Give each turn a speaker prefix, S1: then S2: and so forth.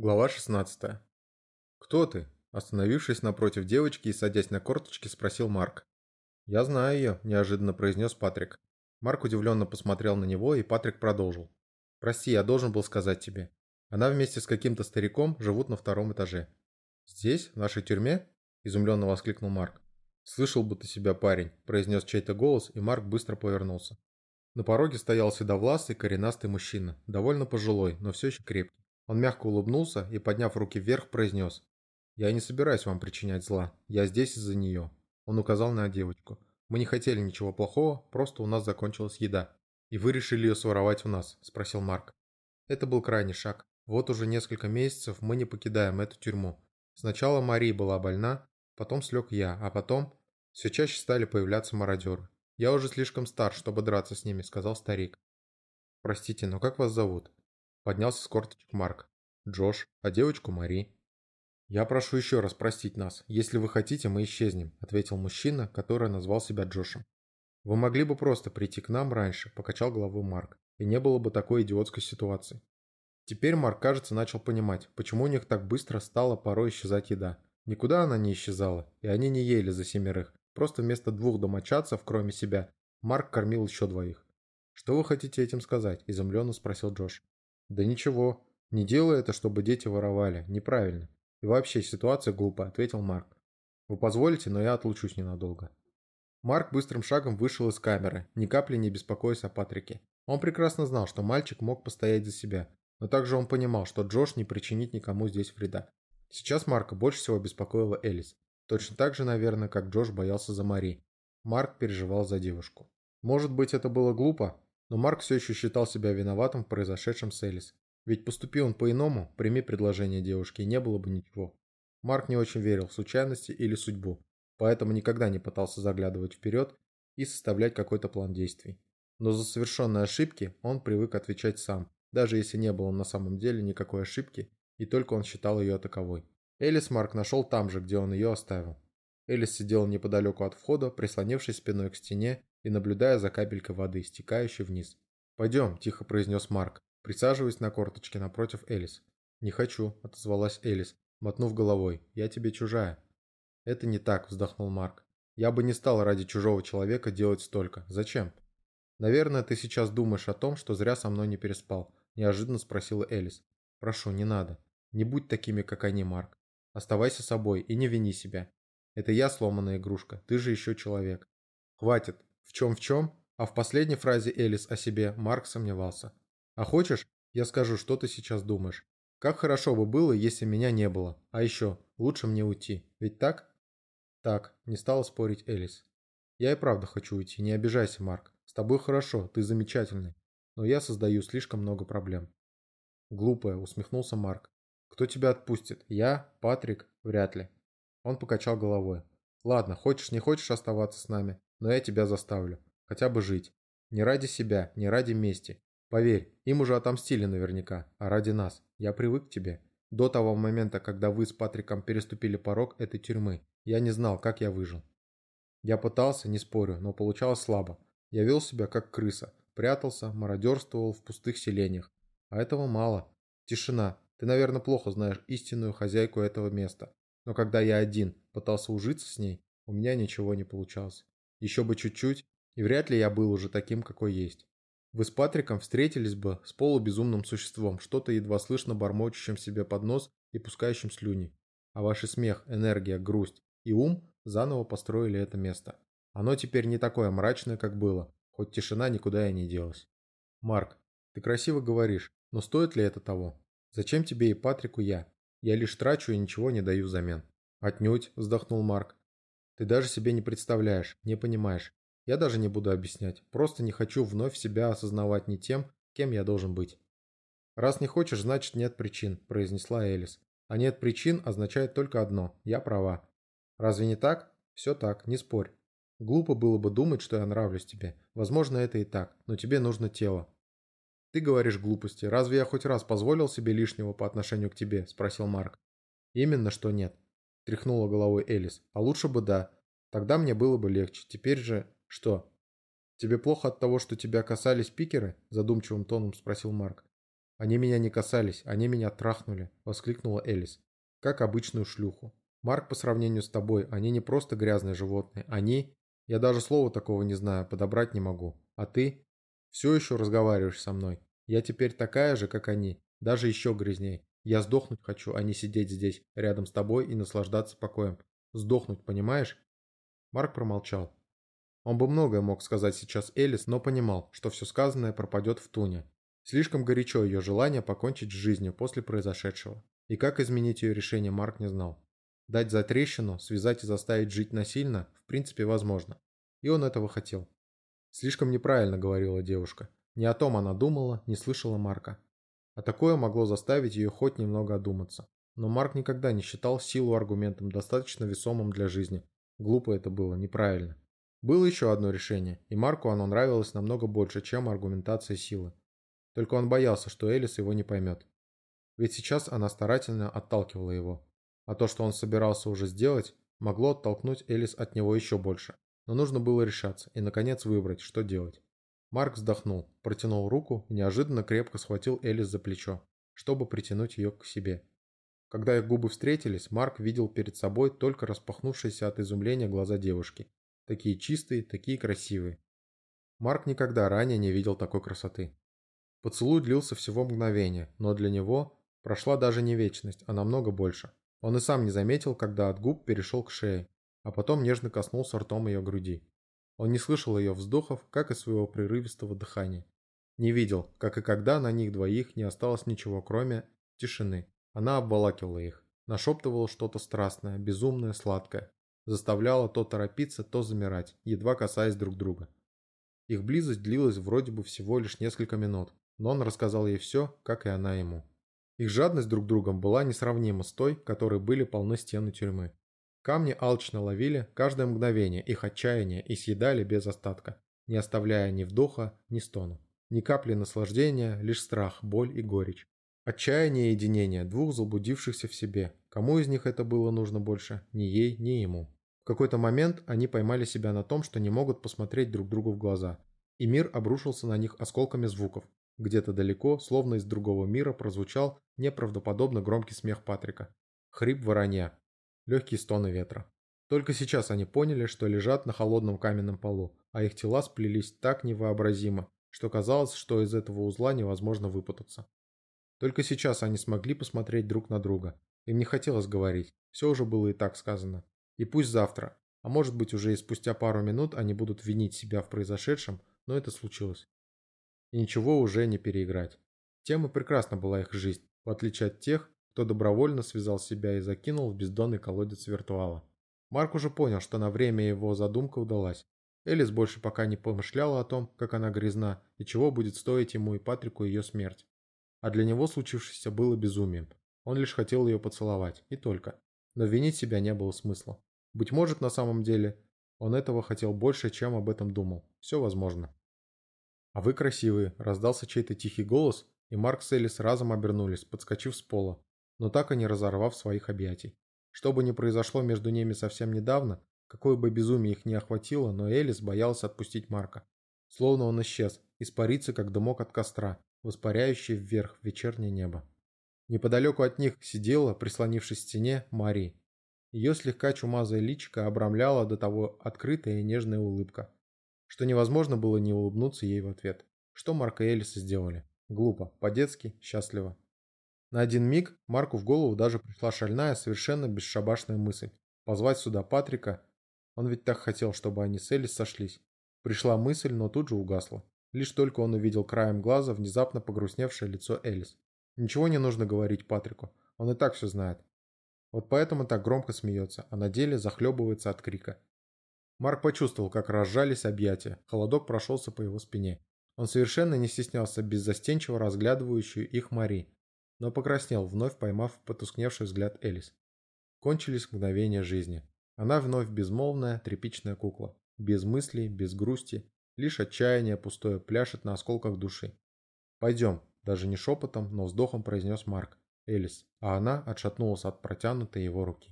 S1: Глава 16. «Кто ты?» – остановившись напротив девочки и садясь на корточки, спросил Марк. «Я знаю ее», – неожиданно произнес Патрик. Марк удивленно посмотрел на него, и Патрик продолжил. «Прости, я должен был сказать тебе. Она вместе с каким-то стариком живут на втором этаже». «Здесь, в нашей тюрьме?» – изумленно воскликнул Марк. «Слышал бы ты себя, парень», – произнес чей-то голос, и Марк быстро повернулся. На пороге стоял седовласый коренастый мужчина, довольно пожилой, но все еще крепкий. Он мягко улыбнулся и, подняв руки вверх, произнес. «Я не собираюсь вам причинять зла. Я здесь из-за нее». Он указал на девочку. «Мы не хотели ничего плохого, просто у нас закончилась еда». «И вы решили ее своровать у нас?» – спросил Марк. Это был крайний шаг. Вот уже несколько месяцев мы не покидаем эту тюрьму. Сначала Мари была больна, потом слег я, а потом все чаще стали появляться мародеры. «Я уже слишком стар, чтобы драться с ними», – сказал старик. «Простите, но как вас зовут?» Поднялся с корточек Марк. Джош, а девочку Мари. «Я прошу еще раз простить нас. Если вы хотите, мы исчезнем», — ответил мужчина, который назвал себя Джошем. «Вы могли бы просто прийти к нам раньше», — покачал головой Марк, «и не было бы такой идиотской ситуации». Теперь Марк, кажется, начал понимать, почему у них так быстро стала порой исчезать еда. Никуда она не исчезала, и они не ели за семерых. Просто вместо двух домочадцев, кроме себя, Марк кормил еще двоих. «Что вы хотите этим сказать?» – изумленно спросил Джош. «Да ничего. Не делай это, чтобы дети воровали. Неправильно. И вообще ситуация глупая», — ответил Марк. «Вы позволите, но я отлучусь ненадолго». Марк быстрым шагом вышел из камеры, ни капли не беспокоясь о Патрике. Он прекрасно знал, что мальчик мог постоять за себя, но также он понимал, что Джош не причинит никому здесь вреда. Сейчас Марка больше всего беспокоила Элис. Точно так же, наверное, как Джош боялся за Мари. Марк переживал за девушку. Может быть, это было глупо, но Марк все еще считал себя виноватым в произошедшем с Элис. Ведь поступил он по-иному, прими предложение девушки, и не было бы ничего. Марк не очень верил в случайности или судьбу, поэтому никогда не пытался заглядывать вперед и составлять какой-то план действий. Но за совершенные ошибки он привык отвечать сам, даже если не было на самом деле никакой ошибки, и только он считал ее таковой. Элис Марк нашел там же, где он ее оставил. Элис сидела неподалеку от входа, прислонившись спиной к стене и наблюдая за капелькой воды, стекающей вниз. «Пойдем», – тихо произнес Марк, присаживаясь на корточке напротив Элис. «Не хочу», – отозвалась Элис, мотнув головой. «Я тебе чужая». «Это не так», – вздохнул Марк. «Я бы не стал ради чужого человека делать столько. Зачем?» «Наверное, ты сейчас думаешь о том, что зря со мной не переспал», – неожиданно спросила Элис. «Прошу, не надо. Не будь такими, как они, Марк. Оставайся собой и не вини себя. Это я сломанная игрушка, ты же еще человек. Хватит, в чем в чем, а в последней фразе Элис о себе Марк сомневался. А хочешь, я скажу, что ты сейчас думаешь. Как хорошо бы было, если меня не было. А еще, лучше мне уйти. Ведь так? Так, не стала спорить Элис. Я и правда хочу уйти, не обижайся, Марк. С тобой хорошо, ты замечательный. Но я создаю слишком много проблем. Глупая, усмехнулся Марк. Кто тебя отпустит? Я? Патрик? Вряд ли. Он покачал головой. Ладно, хочешь не хочешь оставаться с нами, но я тебя заставлю. Хотя бы жить. Не ради себя, не ради мести. Поверь, им уже отомстили наверняка, а ради нас. Я привык к тебе. До того момента, когда вы с Патриком переступили порог этой тюрьмы, я не знал, как я выжил. Я пытался, не спорю, но получалось слабо. Я вел себя как крыса, прятался, мародерствовал в пустых селениях. А этого мало. Тишина. Ты, наверное, плохо знаешь истинную хозяйку этого места. Но когда я один пытался ужиться с ней, у меня ничего не получалось. Еще бы чуть-чуть, и вряд ли я был уже таким, какой есть. Вы с Патриком встретились бы с полубезумным существом, что-то едва слышно бормочущим себе под нос и пускающим слюни. А ваш смех, энергия, грусть и ум заново построили это место. Оно теперь не такое мрачное, как было, хоть тишина никуда и не делась. Марк, ты красиво говоришь, но стоит ли это того? Зачем тебе и Патрику я? Я лишь трачу и ничего не даю взамен. Отнюдь, вздохнул Марк. Ты даже себе не представляешь, не понимаешь. Я даже не буду объяснять. Просто не хочу вновь себя осознавать не тем, кем я должен быть. Раз не хочешь, значит нет причин, произнесла Элис. А нет причин означает только одно – я права. Разве не так? Все так, не спорь. Глупо было бы думать, что я нравлюсь тебе. Возможно, это и так, но тебе нужно тело. Ты говоришь глупости. Разве я хоть раз позволил себе лишнего по отношению к тебе? Спросил Марк. Именно что нет тряхнула головой Элис. А лучше бы да. Тогда мне было бы легче. Теперь же... Что? Тебе плохо от того, что тебя касались пикеры? Задумчивым тоном спросил Марк. «Они меня не касались, они меня трахнули», — воскликнула Элис. «Как обычную шлюху. Марк, по сравнению с тобой, они не просто грязные животные, они... Я даже слова такого не знаю, подобрать не могу. А ты? Все еще разговариваешь со мной. Я теперь такая же, как они, даже еще грязней. Я сдохнуть хочу, а не сидеть здесь, рядом с тобой и наслаждаться покоем. Сдохнуть, понимаешь?» Марк промолчал. Он бы многое мог сказать сейчас Элис, но понимал, что все сказанное пропадет в туне. Слишком горячо ее желание покончить с жизнью после произошедшего. И как изменить ее решение, Марк не знал. Дать за трещину, связать и заставить жить насильно, в принципе, возможно. И он этого хотел. Слишком неправильно говорила девушка. Не о том она думала, не слышала Марка. А такое могло заставить ее хоть немного одуматься. Но Марк никогда не считал силу аргументом достаточно весомым для жизни. Глупо это было, неправильно. Было еще одно решение, и Марку оно нравилось намного больше, чем аргументация силы. Только он боялся, что Элис его не поймет. Ведь сейчас она старательно отталкивала его. А то, что он собирался уже сделать, могло оттолкнуть Элис от него еще больше. Но нужно было решаться и, наконец, выбрать, что делать. Марк вздохнул, протянул руку и неожиданно крепко схватил Элис за плечо, чтобы притянуть ее к себе. Когда их губы встретились, Марк видел перед собой только распахнувшиеся от изумления глаза девушки Такие чистые, такие красивые. Марк никогда ранее не видел такой красоты. Поцелуй длился всего мгновение, но для него прошла даже не вечность, а намного больше. Он и сам не заметил, когда от губ перешел к шее, а потом нежно коснулся ртом ее груди. Он не слышал ее вздохов, как и своего прерывистого дыхания. Не видел, как и когда на них двоих не осталось ничего, кроме тишины. Она обволакивала их, нашептывала что-то страстное, безумное, сладкое заставляла то торопиться, то замирать, едва касаясь друг друга. Их близость длилась вроде бы всего лишь несколько минут, но он рассказал ей все, как и она ему. Их жадность друг другом была несравнима с той, которой были полны стены тюрьмы. Камни алчно ловили каждое мгновение их отчаяния и съедали без остатка, не оставляя ни вдоха, ни стона. Ни капли наслаждения, лишь страх, боль и горечь. Отчаяние и единение двух заблудившихся в себе. Кому из них это было нужно больше? Ни ей, ни ему какой-то момент они поймали себя на том, что не могут посмотреть друг другу в глаза, и мир обрушился на них осколками звуков. Где-то далеко, словно из другого мира, прозвучал неправдоподобно громкий смех Патрика. Хрип воронья. Легкие стоны ветра. Только сейчас они поняли, что лежат на холодном каменном полу, а их тела сплелись так невообразимо, что казалось, что из этого узла невозможно выпутаться. Только сейчас они смогли посмотреть друг на друга. Им не хотелось говорить, все уже было и так сказано. И пусть завтра, а может быть уже и спустя пару минут они будут винить себя в произошедшем, но это случилось. И ничего уже не переиграть. Тем и прекрасна была их жизнь, в отличие от тех, кто добровольно связал себя и закинул в бездонный колодец виртуала. Марк уже понял, что на время его задумка удалась. Элис больше пока не помышляла о том, как она грязна и чего будет стоить ему и Патрику ее смерть. А для него случившееся было безумием. Он лишь хотел ее поцеловать, и только. Но винить себя не было смысла. Быть может, на самом деле, он этого хотел больше, чем об этом думал. Все возможно. «А вы красивые», – раздался чей-то тихий голос, и Марк с Элис разом обернулись, подскочив с пола, но так и не разорвав своих объятий. Что бы ни произошло между ними совсем недавно, какое бы безумие их ни охватило, но Элис боялась отпустить Марка. Словно он исчез, испарится, как дымок от костра, воспаряющий вверх в вечернее небо. Неподалеку от них сидела, прислонившись к стене, Мари, ее слегка чумазая личико обрамляла до того открытая и нежная улыбка, что невозможно было не улыбнуться ей в ответ. Что Марк и Элиса сделали? Глупо, по-детски, счастливо. На один миг Марку в голову даже пришла шальная, совершенно бесшабашная мысль. Позвать сюда Патрика. Он ведь так хотел, чтобы они с Элис сошлись. Пришла мысль, но тут же угасла. Лишь только он увидел краем глаза внезапно погрустневшее лицо Элис. Ничего не нужно говорить Патрику. Он и так все знает. Вот поэтому так громко смеется, а на деле захлебывается от крика. Марк почувствовал, как разжались объятия, холодок прошелся по его спине. Он совершенно не стеснялся беззастенчиво разглядывающую их Мари, но покраснел, вновь поймав потускневший взгляд Элис. Кончились мгновения жизни. Она вновь безмолвная, тряпичная кукла. Без мыслей, без грусти, лишь отчаяние пустое пляшет на осколках души. «Пойдем», даже не шепотом, но вздохом произнес Марк. Элис, а она отшатнулась от протянутой его руки.